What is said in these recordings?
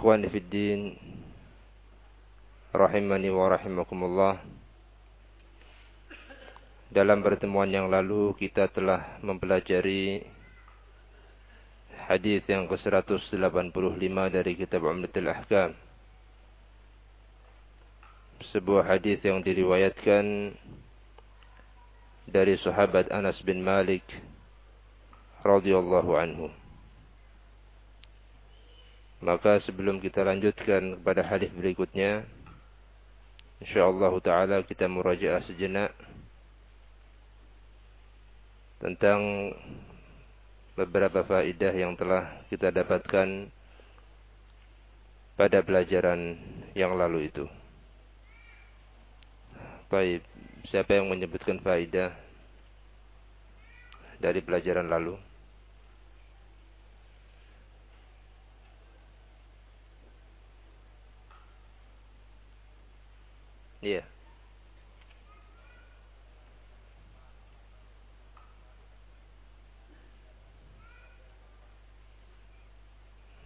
Ikhwani rahimani wa rahimakumullah. Dalam pertemuan yang lalu kita telah mempelajari hadis yang ke-185 dari kitab Umdatul Ahkam. Sebuah hadis yang diriwayatkan dari sahabat Anas bin Malik radhiyallahu anhu. Maka sebelum kita lanjutkan kepada hadis berikutnya, insyaallah taala kita murajaah sejenak tentang beberapa faedah yang telah kita dapatkan pada pelajaran yang lalu itu. Baik, siapa yang menyebutkan faedah dari pelajaran lalu? Iya.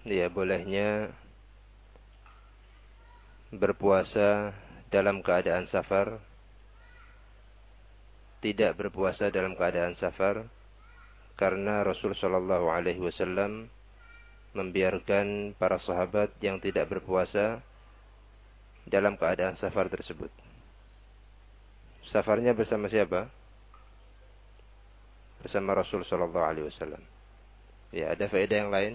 Iya, bolehnya berpuasa dalam keadaan safar, tidak berpuasa dalam keadaan safar, karena Rasul Shallallahu Alaihi Wasallam membiarkan para sahabat yang tidak berpuasa dalam keadaan safar tersebut. Safarnya bersama siapa? Bersama Rasul Shallallahu Alaihi Wasallam. Ya, ada faedah yang lain?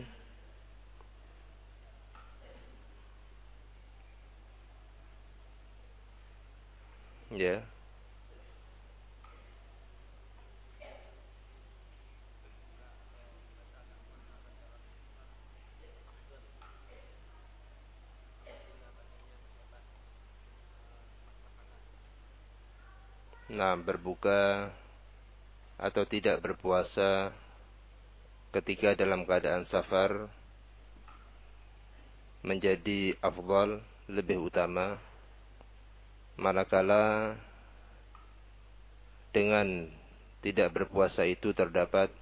Ya. Nah, berbuka atau tidak berpuasa ketika dalam keadaan safar menjadi afdal, lebih utama manakala dengan tidak berpuasa itu terdapat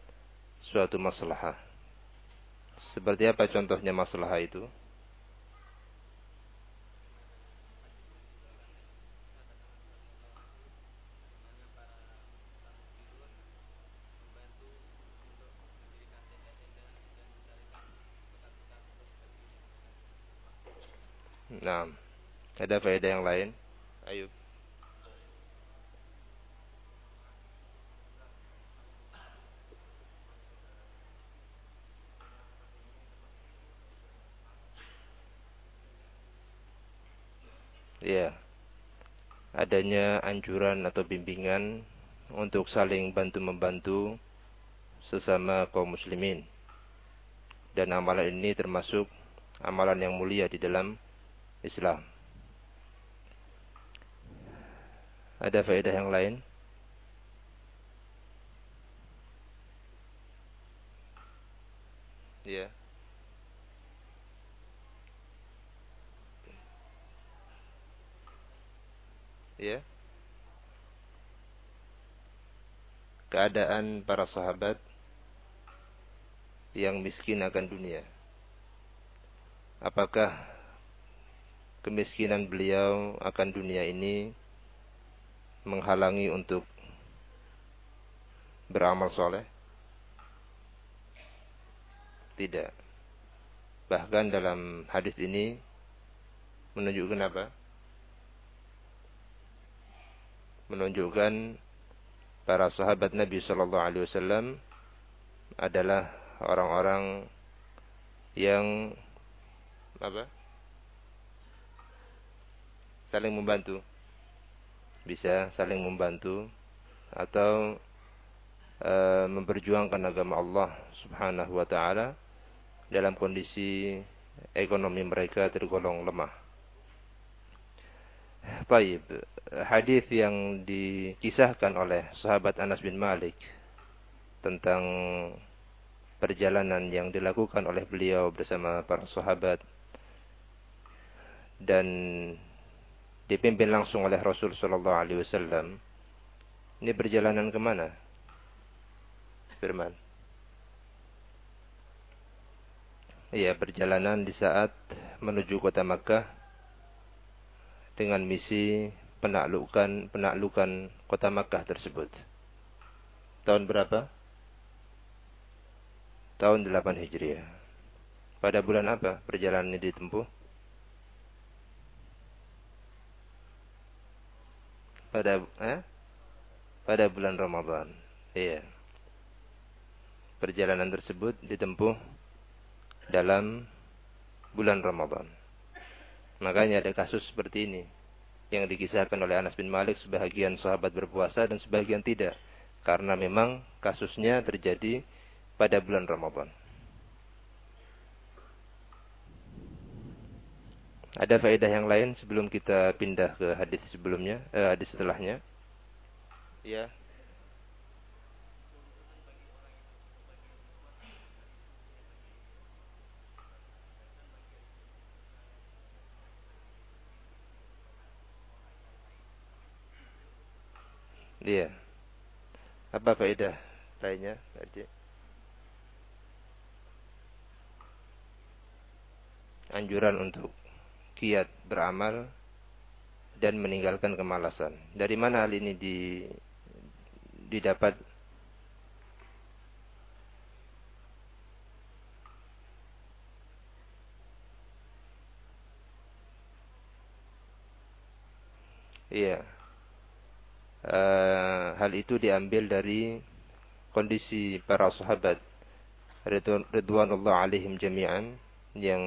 suatu masalah. Seperti apa contohnya masalah itu? Nah, ada faedah yang lain? Ayub. Ya. Adanya anjuran atau bimbingan untuk saling bantu-membantu sesama kaum muslimin. Dan amalan ini termasuk amalan yang mulia di dalam Islam. Ada faedah yang lain? Ya. Ya. Keadaan para sahabat yang miskin akan dunia. Apakah kemiskinan beliau akan dunia ini menghalangi untuk beramal soleh? Tidak. Bahkan dalam hadis ini menunjukkan apa? Menunjukkan para sahabat Nabi Shallallahu Alaihi Wasallam adalah orang-orang yang apa? Saling membantu. Bisa saling membantu atau e, memperjuangkan agama Allah Subhanahu wa taala dalam kondisi ekonomi mereka tergolong lemah. Baik, hadis yang dikisahkan oleh sahabat Anas bin Malik tentang perjalanan yang dilakukan oleh beliau bersama para sahabat dan dipimpin langsung oleh Rasul Shallallahu Alaihi Wasallam. Ini perjalanan ke mana? Firman. Iya, perjalanan di saat menuju kota Makkah dengan misi penaklukan penaklukan kota Makkah tersebut. Tahun berapa? Tahun 8 Hijriah. Pada bulan apa perjalanan ini ditempuh? Pada eh? Pada bulan Ramadan. Iya. Perjalanan tersebut ditempuh dalam bulan Ramadan. Makanya ada kasus seperti ini yang dikisahkan oleh Anas bin Malik sebagian sahabat berpuasa dan sebagian tidak karena memang kasusnya terjadi pada bulan Ramadan. Ada faedah yang lain sebelum kita pindah ke hadis sebelumnya, eh, hadis setelahnya? Ya. Iya. Apa faedah lainnya? Anjuran untuk kiat beramal dan meninggalkan kemalasan. Dari mana hal ini di, didapat? Iya. Uh, hal itu diambil dari kondisi para sahabat Ridwanullah alaihim jami'an yang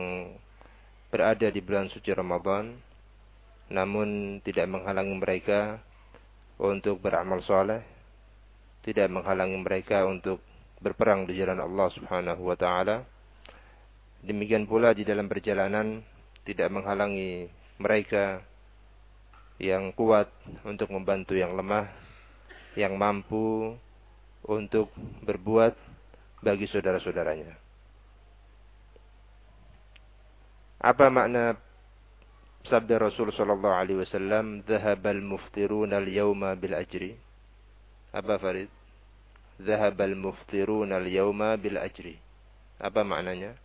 berada di bulan suci Ramadan namun tidak menghalangi mereka untuk beramal soleh tidak menghalangi mereka untuk berperang di jalan Allah Subhanahu wa taala demikian pula di dalam perjalanan tidak menghalangi mereka yang kuat untuk membantu yang lemah, yang mampu untuk berbuat bagi saudara-saudaranya. Apa makna sabda Rasul sallallahu alaihi wasallam, "Dhahabal muftiruna al-yawma bil ajri"? Apa Farid? "Dhahabal muftiruna al-yawma bil ajri". Apa maknanya?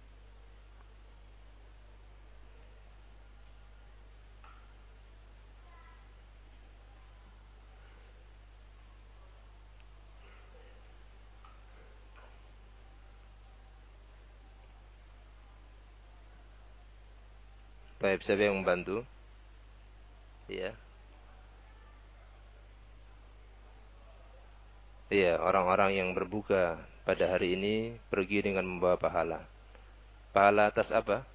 Baik, siapa yang membantu? Iya. Iya, orang-orang yang berbuka pada hari ini pergi dengan membawa pahala. Pahala atas apa?